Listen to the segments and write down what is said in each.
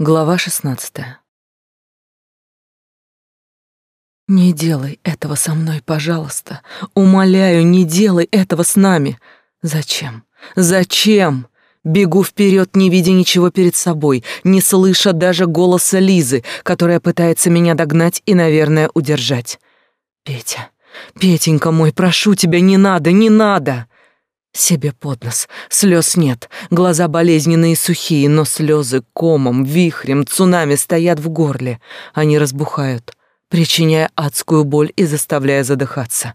Глава шестнадцатая. Не делай этого со мной, пожалуйста. Умоляю, не делай этого с нами. Зачем? Зачем? Бегу вперед, не видя ничего перед собой, не слыша даже голоса Лизы, которая пытается меня догнать и, наверное, удержать. Петя, Петенька мой, прошу тебя, не надо, не надо. Себе под нос. Слез нет. Глаза болезненные и сухие, но слезы комом, вихрем, цунами стоят в горле. Они разбухают, причиняя адскую боль и заставляя задыхаться.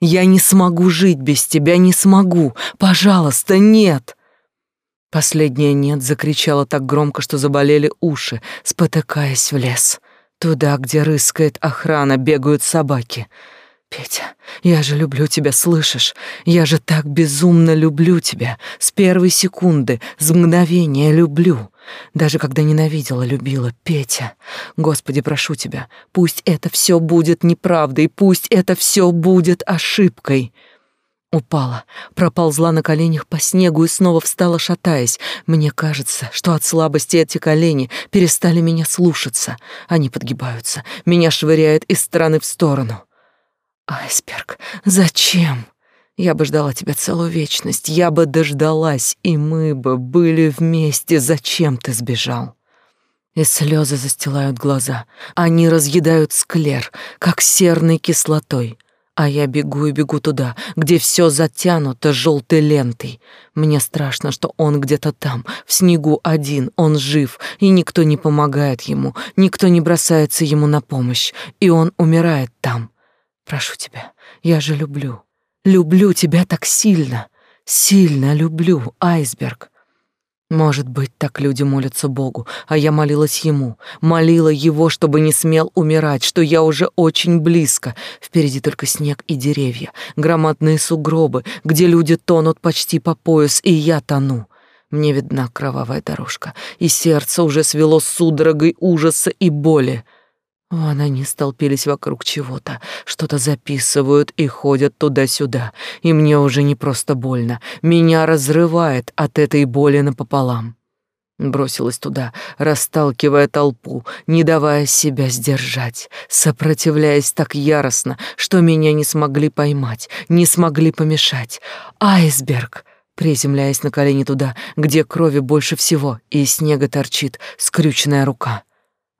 Я не смогу жить без тебя, не смогу. Пожалуйста, нет. Последнее «нет» закричала так громко, что заболели уши, спотыкаясь в лес. Туда, где рыскает охрана, бегают собаки — Петя, я же люблю тебя, слышишь? Я же так безумно люблю тебя. С первой секунды, с мгновения люблю. Даже когда ненавидела, любила. Петя, Господи, прошу тебя, пусть это все будет неправдой, пусть это все будет ошибкой. Упала, проползла на коленях по снегу и снова встала, шатаясь. Мне кажется, что от слабости эти колени перестали меня слушаться. Они подгибаются, меня швыряет из стороны в сторону. Айсберг, зачем? Я бы ждала тебя целую вечность, я бы дождалась, и мы бы были вместе. Зачем ты сбежал? И слезы застилают глаза. Они разъедают склер, как серной кислотой. А я бегу и бегу туда, где все затянуто желтой лентой. Мне страшно, что он где-то там, в снегу один, он жив, и никто не помогает ему, никто не бросается ему на помощь, и он умирает там. Прошу тебя, я же люблю. Люблю тебя так сильно. Сильно люблю, айсберг. Может быть, так люди молятся Богу, а я молилась ему, молила его, чтобы не смел умирать, что я уже очень близко. Впереди только снег и деревья, громадные сугробы, где люди тонут почти по пояс, и я тону. Мне видна кровавая дорожка, и сердце уже свело судорогой ужаса и боли. Вон они столпились вокруг чего-то, что-то записывают и ходят туда-сюда, и мне уже не просто больно, меня разрывает от этой боли напополам. Бросилась туда, расталкивая толпу, не давая себя сдержать, сопротивляясь так яростно, что меня не смогли поймать, не смогли помешать. Айсберг! Приземляясь на колени туда, где крови больше всего, и из снега торчит скрюченная рука.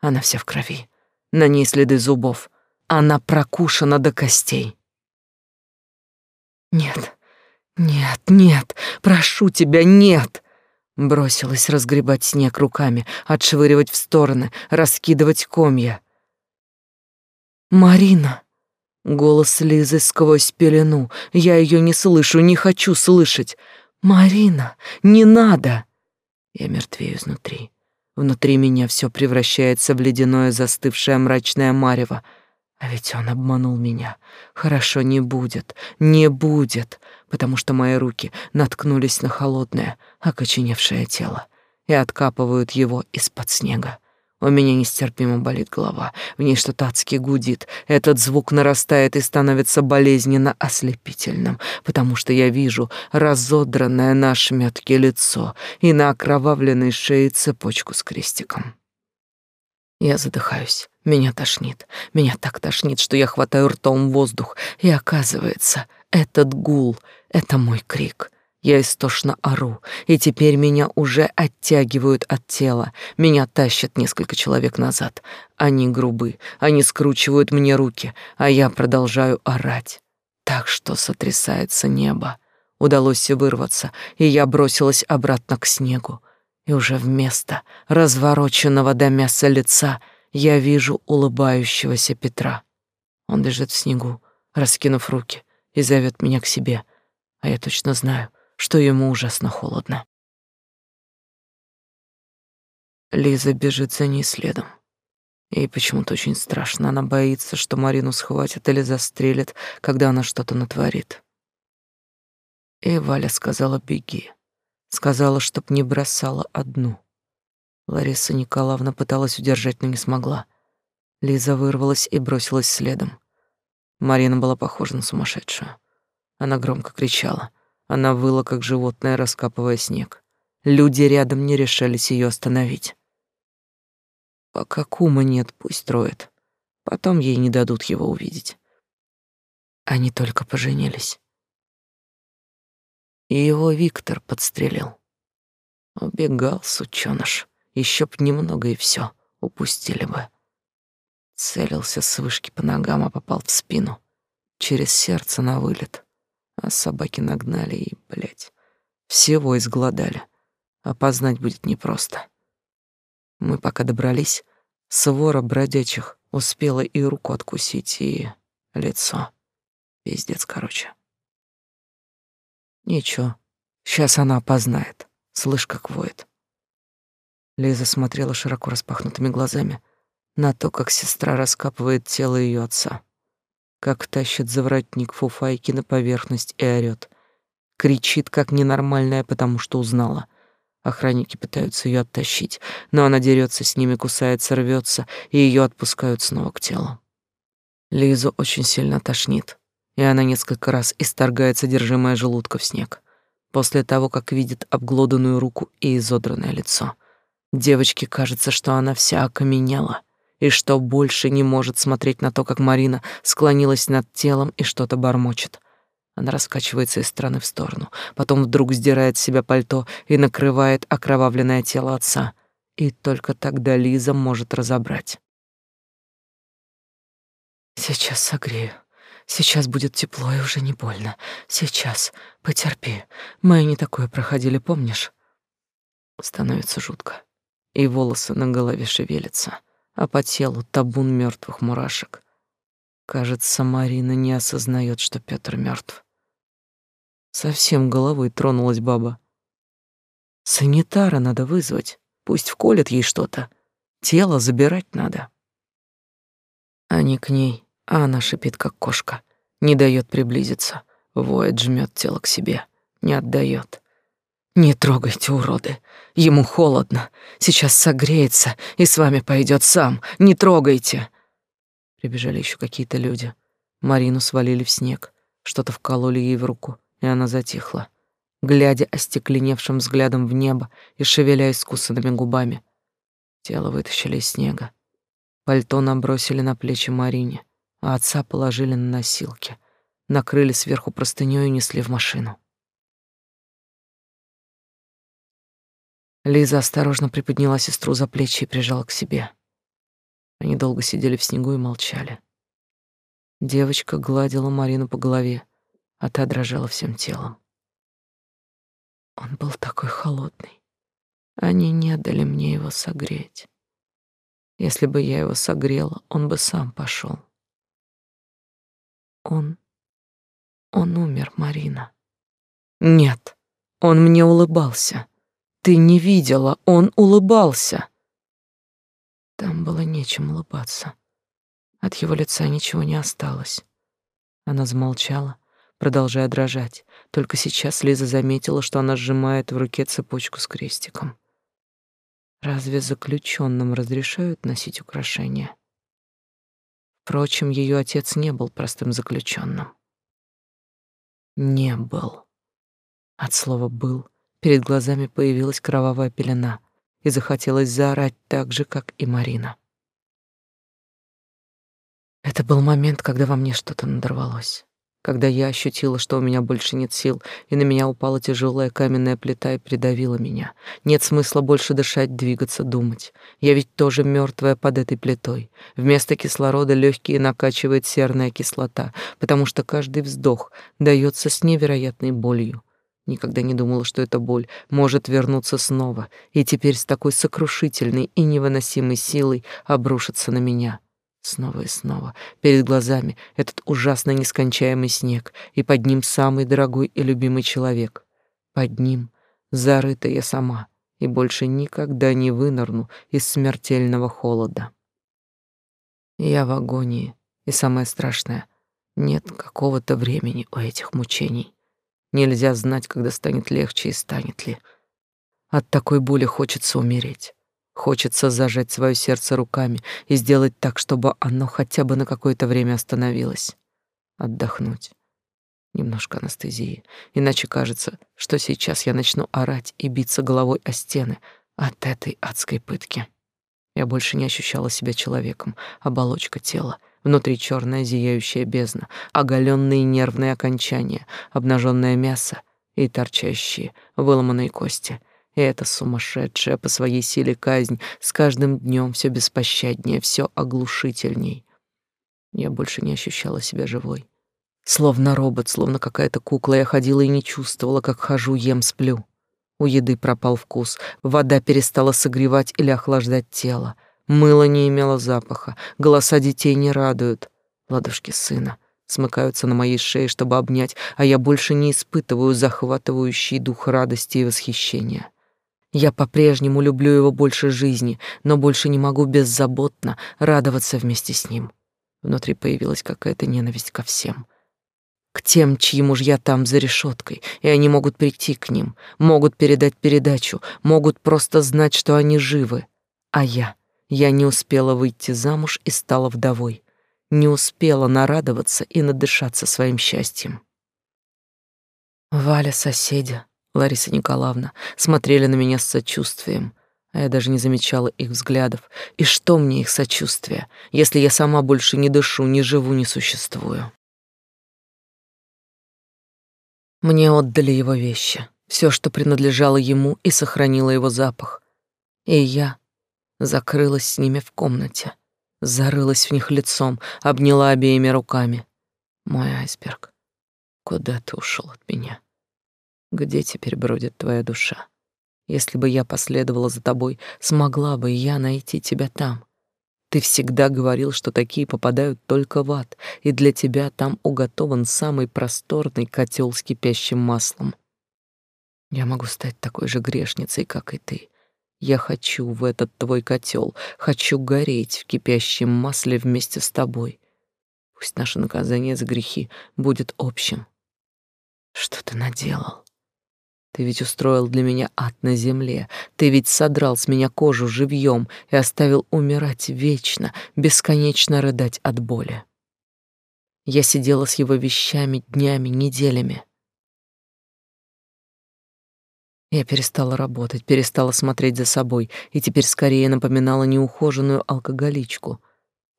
Она вся в крови на ней следы зубов. Она прокушена до костей. Нет, нет, нет, прошу тебя, нет. Бросилась разгребать снег руками, отшвыривать в стороны, раскидывать комья. Марина. Голос Лизы сквозь пелену. Я ее не слышу, не хочу слышать. Марина, не надо. Я мертвею изнутри. Внутри меня все превращается в ледяное застывшее мрачное марево. А ведь он обманул меня. Хорошо не будет, не будет, потому что мои руки наткнулись на холодное, окоченевшее тело и откапывают его из-под снега. У меня нестерпимо болит голова, в ней что-то адски гудит. Этот звук нарастает и становится болезненно ослепительным, потому что я вижу разодранное на ошметки лицо и на окровавленной шее цепочку с крестиком. Я задыхаюсь, меня тошнит, меня так тошнит, что я хватаю ртом воздух, и оказывается, этот гул — это мой крик — я истошно ору, и теперь меня уже оттягивают от тела. Меня тащат несколько человек назад. Они грубы, они скручивают мне руки, а я продолжаю орать. Так что сотрясается небо. Удалось вырваться, и я бросилась обратно к снегу. И уже вместо развороченного до мяса лица я вижу улыбающегося Петра. Он лежит в снегу, раскинув руки, и зовет меня к себе. А я точно знаю, что ему ужасно холодно. Лиза бежит за ней следом. Ей почему-то очень страшно. Она боится, что Марину схватят или застрелят, когда она что-то натворит. И Валя сказала «беги». Сказала, чтоб не бросала одну. Лариса Николаевна пыталась удержать, но не смогла. Лиза вырвалась и бросилась следом. Марина была похожа на сумасшедшую. Она громко кричала. Она выла, как животное, раскапывая снег. Люди рядом не решались ее остановить. Пока кума нет, пусть троет. Потом ей не дадут его увидеть. Они только поженились. И его Виктор подстрелил. Убегал, сучёныш. Еще б немного и все, упустили бы. Целился с вышки по ногам, а попал в спину. Через сердце на вылет. А собаки нагнали и, блядь, всего изгладали. Опознать будет непросто. Мы пока добрались, свора бродячих успела и руку откусить, и лицо. Пиздец, короче. Ничего, сейчас она опознает. Слышь, как воет. Лиза смотрела широко распахнутыми глазами на то, как сестра раскапывает тело ее отца, как тащит за воротник фуфайки на поверхность и орёт. Кричит, как ненормальная, потому что узнала. Охранники пытаются ее оттащить, но она дерется с ними, кусается, рвется, и ее отпускают снова к телу. Лизу очень сильно тошнит, и она несколько раз исторгает содержимое желудка в снег. После того, как видит обглоданную руку и изодранное лицо. Девочке кажется, что она вся окаменела, и что больше не может смотреть на то, как Марина склонилась над телом и что-то бормочет. Она раскачивается из стороны в сторону, потом вдруг сдирает с себя пальто и накрывает окровавленное тело отца. И только тогда Лиза может разобрать. «Сейчас согрею. Сейчас будет тепло и уже не больно. Сейчас. Потерпи. Мы не такое проходили, помнишь?» Становится жутко. И волосы на голове шевелятся, а по телу табун мертвых мурашек. Кажется, Марина не осознает, что Петр мертв. Совсем головой тронулась баба. Санитара надо вызвать, пусть вколет ей что-то. Тело забирать надо. Не к ней, а она шипит, как кошка. Не дает приблизиться, воет, жмет тело к себе, не отдает. Не трогайте, уроды. Ему холодно. Сейчас согреется и с вами пойдет сам. Не трогайте. Прибежали еще какие-то люди. Марину свалили в снег, что-то вкололи ей в руку и она затихла, глядя остекленевшим взглядом в небо и шевеля искусанными губами. Тело вытащили из снега. Пальто набросили на плечи Марине, а отца положили на носилки, накрыли сверху простынёй и несли в машину. Лиза осторожно приподняла сестру за плечи и прижала к себе. Они долго сидели в снегу и молчали. Девочка гладила Марину по голове, а та дрожала всем телом. Он был такой холодный. Они не дали мне его согреть. Если бы я его согрела, он бы сам пошел. Он... он умер, Марина. Нет, он мне улыбался. Ты не видела, он улыбался. Там было нечем улыбаться. От его лица ничего не осталось. Она замолчала, продолжая дрожать. Только сейчас Лиза заметила, что она сжимает в руке цепочку с крестиком. Разве заключенным разрешают носить украшения? Впрочем, ее отец не был простым заключенным. Не был. От слова «был» перед глазами появилась кровавая пелена, и захотелось заорать так же, как и Марина. Это был момент, когда во мне что-то надорвалось когда я ощутила, что у меня больше нет сил, и на меня упала тяжелая каменная плита и придавила меня. Нет смысла больше дышать, двигаться, думать. Я ведь тоже мертвая под этой плитой. Вместо кислорода легкие накачивает серная кислота, потому что каждый вздох дается с невероятной болью. Никогда не думала, что эта боль может вернуться снова, и теперь с такой сокрушительной и невыносимой силой обрушиться на меня. Снова и снова перед глазами этот ужасно нескончаемый снег, и под ним самый дорогой и любимый человек. Под ним зарыта я сама, и больше никогда не вынырну из смертельного холода. Я в агонии, и самое страшное — нет какого-то времени у этих мучений. Нельзя знать, когда станет легче и станет ли. От такой боли хочется умереть. Хочется зажать свое сердце руками и сделать так, чтобы оно хотя бы на какое-то время остановилось. Отдохнуть. Немножко анестезии. Иначе кажется, что сейчас я начну орать и биться головой о стены от этой адской пытки. Я больше не ощущала себя человеком, оболочка тела, внутри черная зияющая бездна, оголенные нервные окончания, обнаженное мясо и торчащие, выломанные кости. И эта сумасшедшая по своей силе казнь с каждым днем все беспощаднее, все оглушительней. Я больше не ощущала себя живой. Словно робот, словно какая-то кукла, я ходила и не чувствовала, как хожу, ем, сплю. У еды пропал вкус, вода перестала согревать или охлаждать тело. Мыло не имело запаха, голоса детей не радуют. Ладошки сына смыкаются на моей шее, чтобы обнять, а я больше не испытываю захватывающий дух радости и восхищения. Я по-прежнему люблю его больше жизни, но больше не могу беззаботно радоваться вместе с ним. Внутри появилась какая-то ненависть ко всем — к тем, чьи мужья там за решеткой, и они могут прийти к ним, могут передать передачу, могут просто знать, что они живы. А я, я не успела выйти замуж и стала вдовой, не успела нарадоваться и надышаться своим счастьем. Валя, соседи, Лариса Николаевна, смотрели на меня с сочувствием, а я даже не замечала их взглядов. И что мне их сочувствие, если я сама больше не дышу, не живу, не существую? Мне отдали его вещи, все, что принадлежало ему, и сохранило его запах. И я закрылась с ними в комнате, зарылась в них лицом, обняла обеими руками. Мой айсберг, куда ты ушел от меня? Где теперь бродит твоя душа? Если бы я последовала за тобой, смогла бы я найти тебя там. Ты всегда говорил, что такие попадают только в ад, и для тебя там уготован самый просторный котел с кипящим маслом. Я могу стать такой же грешницей, как и ты. Я хочу в этот твой котел, хочу гореть в кипящем масле вместе с тобой. Пусть наше наказание за грехи будет общим. Что ты наделал? Ты ведь устроил для меня ад на земле. Ты ведь содрал с меня кожу живьем и оставил умирать вечно, бесконечно рыдать от боли. Я сидела с его вещами днями, неделями. Я перестала работать, перестала смотреть за собой и теперь скорее напоминала неухоженную алкоголичку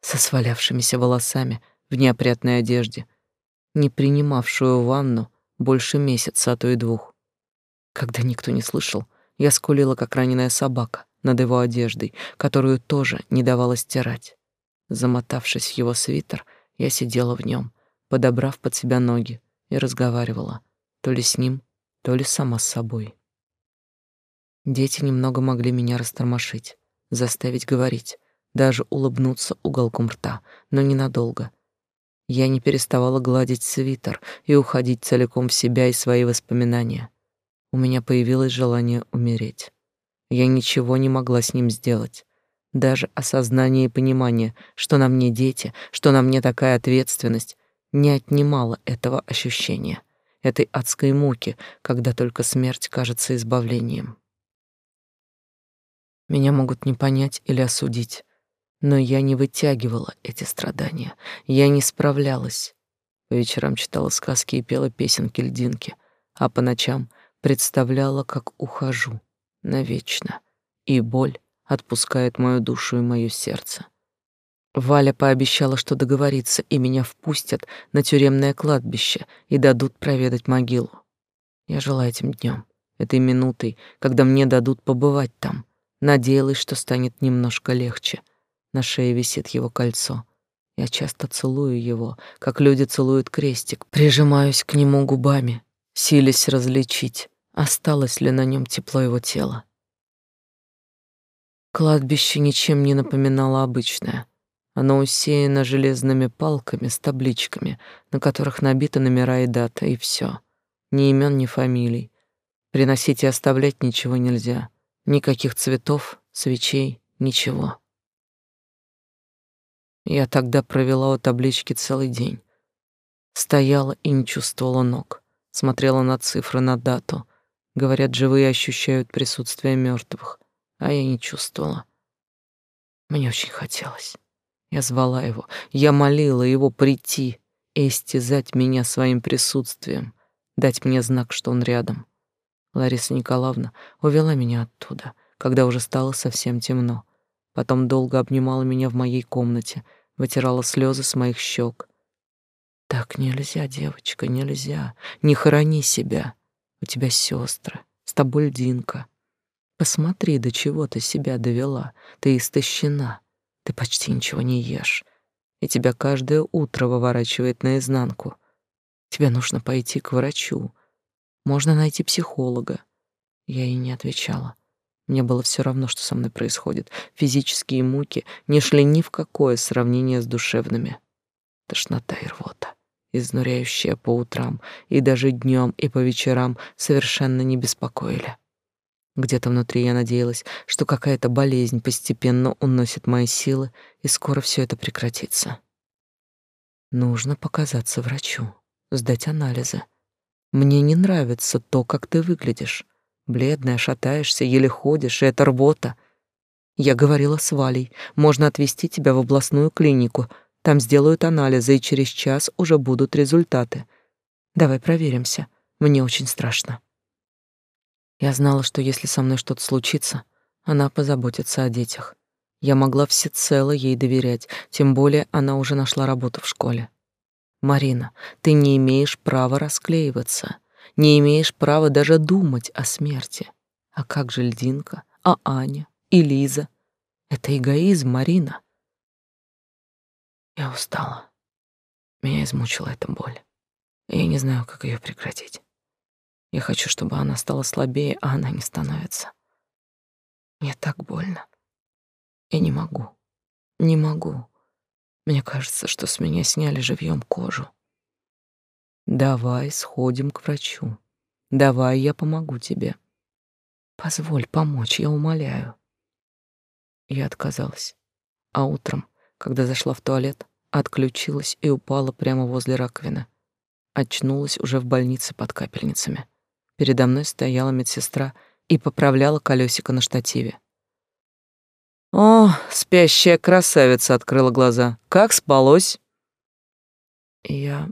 со свалявшимися волосами в неопрятной одежде, не принимавшую ванну больше месяца, а то и двух. Когда никто не слышал, я скулила, как раненая собака, над его одеждой, которую тоже не давала стирать. Замотавшись в его свитер, я сидела в нем, подобрав под себя ноги, и разговаривала, то ли с ним, то ли сама с собой. Дети немного могли меня растормошить, заставить говорить, даже улыбнуться уголком рта, но ненадолго. Я не переставала гладить свитер и уходить целиком в себя и свои воспоминания у меня появилось желание умереть. Я ничего не могла с ним сделать. Даже осознание и понимание, что на мне дети, что на мне такая ответственность, не отнимало этого ощущения, этой адской муки, когда только смерть кажется избавлением. Меня могут не понять или осудить, но я не вытягивала эти страдания, я не справлялась. По вечерам читала сказки и пела песенки льдинки, а по ночам представляла, как ухожу навечно, и боль отпускает мою душу и мое сердце. Валя пообещала, что договорится, и меня впустят на тюремное кладбище и дадут проведать могилу. Я жила этим днем, этой минутой, когда мне дадут побывать там. Надеялась, что станет немножко легче. На шее висит его кольцо. Я часто целую его, как люди целуют крестик, прижимаюсь к нему губами, силясь различить, осталось ли на нем тепло его тела. Кладбище ничем не напоминало обычное. Оно усеяно железными палками с табличками, на которых набиты номера и дата, и все. Ни имен, ни фамилий. Приносить и оставлять ничего нельзя. Никаких цветов, свечей, ничего. Я тогда провела у таблички целый день. Стояла и не чувствовала ног. Смотрела на цифры, на дату — Говорят, живые ощущают присутствие мертвых, а я не чувствовала. Мне очень хотелось. Я звала его, я молила его прийти и истязать меня своим присутствием, дать мне знак, что он рядом. Лариса Николаевна увела меня оттуда, когда уже стало совсем темно. Потом долго обнимала меня в моей комнате, вытирала слезы с моих щек. Так нельзя, девочка, нельзя. Не хорони себя. У тебя сестры, с тобой льдинка. Посмотри, до чего ты себя довела. Ты истощена. Ты почти ничего не ешь. И тебя каждое утро выворачивает наизнанку. Тебе нужно пойти к врачу. Можно найти психолога. Я ей не отвечала. Мне было все равно, что со мной происходит. Физические муки не шли ни в какое сравнение с душевными. Тошнота и рвота, изнуряющая по утрам, и даже днем и по вечерам совершенно не беспокоили. Где-то внутри я надеялась, что какая-то болезнь постепенно уносит мои силы, и скоро все это прекратится. Нужно показаться врачу, сдать анализы. Мне не нравится то, как ты выглядишь. Бледная, шатаешься, еле ходишь, и это рвота. Я говорила с Валей, можно отвезти тебя в областную клинику. Там сделают анализы, и через час уже будут результаты. Давай проверимся. Мне очень страшно. Я знала, что если со мной что-то случится, она позаботится о детях. Я могла всецело ей доверять, тем более она уже нашла работу в школе. Марина, ты не имеешь права расклеиваться не имеешь права даже думать о смерти. А как же Льдинка, а Аня и Лиза? Это эгоизм, Марина. Я устала. Меня измучила эта боль. я не знаю, как ее прекратить. Я хочу, чтобы она стала слабее, а она не становится. Мне так больно. Я не могу. Не могу. Мне кажется, что с меня сняли живьем кожу. Давай сходим к врачу. Давай я помогу тебе. Позволь помочь, я умоляю. Я отказалась. А утром, когда зашла в туалет, отключилась и упала прямо возле раковины. Очнулась уже в больнице под капельницами. Передо мной стояла медсестра и поправляла колесико на штативе. О, спящая красавица открыла глаза. Как спалось? Я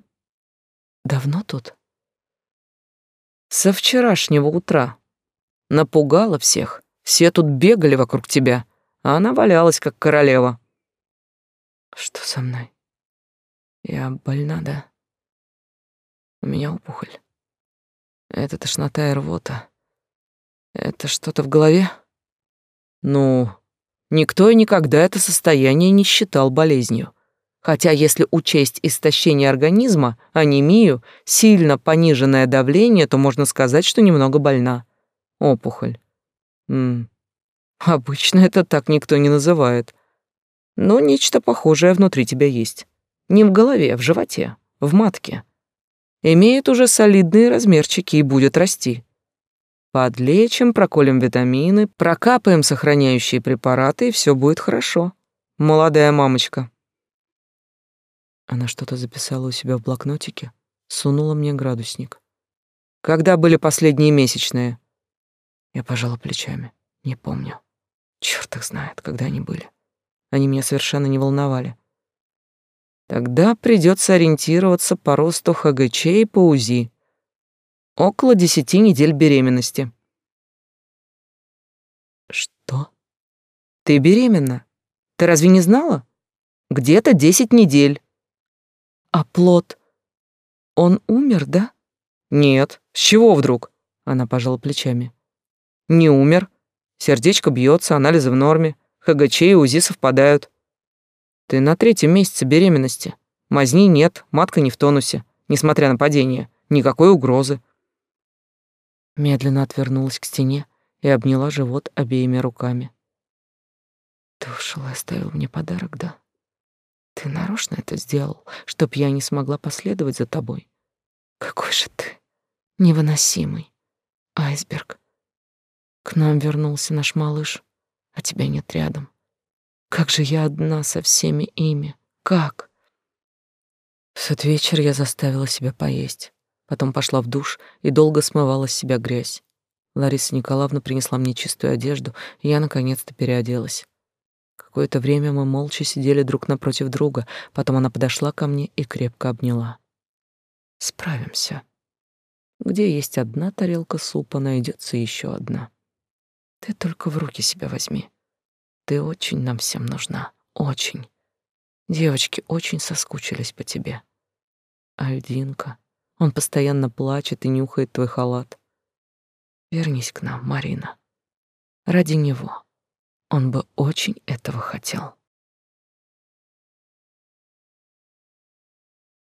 Давно тут? Со вчерашнего утра. Напугала всех. Все тут бегали вокруг тебя, а она валялась, как королева. Что со мной? Я больна, да? У меня опухоль. Это тошнота и рвота. Это что-то в голове? Ну, никто и никогда это состояние не считал болезнью. Хотя если учесть истощение организма, анемию, сильно пониженное давление, то можно сказать, что немного больна. Опухоль. М Обычно это так никто не называет. Но нечто похожее внутри тебя есть. Не в голове, а в животе, в матке. Имеет уже солидные размерчики и будет расти. Подлечим, проколем витамины, прокапаем сохраняющие препараты, и все будет хорошо. Молодая мамочка. Она что-то записала у себя в блокнотике, сунула мне градусник. Когда были последние месячные? Я пожала плечами. Не помню. Чёрт их знает, когда они были. Они меня совершенно не волновали. Тогда придется ориентироваться по росту ХГЧ и по УЗИ. Около десяти недель беременности. Что? Ты беременна? Ты разве не знала? Где-то десять недель. А плод? Он умер, да? Нет. С чего вдруг? Она пожала плечами. Не умер. Сердечко бьется, анализы в норме, ХГЧ и УЗИ совпадают. Ты на третьем месяце беременности. Мазни нет, матка не в тонусе, несмотря на падение. Никакой угрозы. Медленно отвернулась к стене и обняла живот обеими руками. Ты ушел и оставил мне подарок, да? Ты нарочно это сделал, чтоб я не смогла последовать за тобой. Какой же ты невыносимый. Айсберг. К нам вернулся наш малыш, а тебя нет рядом. Как же я одна со всеми ими? Как? В тот вечер я заставила себя поесть. Потом пошла в душ и долго смывала с себя грязь. Лариса Николаевна принесла мне чистую одежду, и я наконец-то переоделась. Какое-то время мы молча сидели друг напротив друга, потом она подошла ко мне и крепко обняла. Справимся. Где есть одна тарелка супа, найдется еще одна. Ты только в руки себя возьми. Ты очень нам всем нужна, очень. Девочки очень соскучились по тебе. Альдинка, он постоянно плачет и нюхает твой халат. Вернись к нам, Марина. Ради него. Он бы очень этого хотел.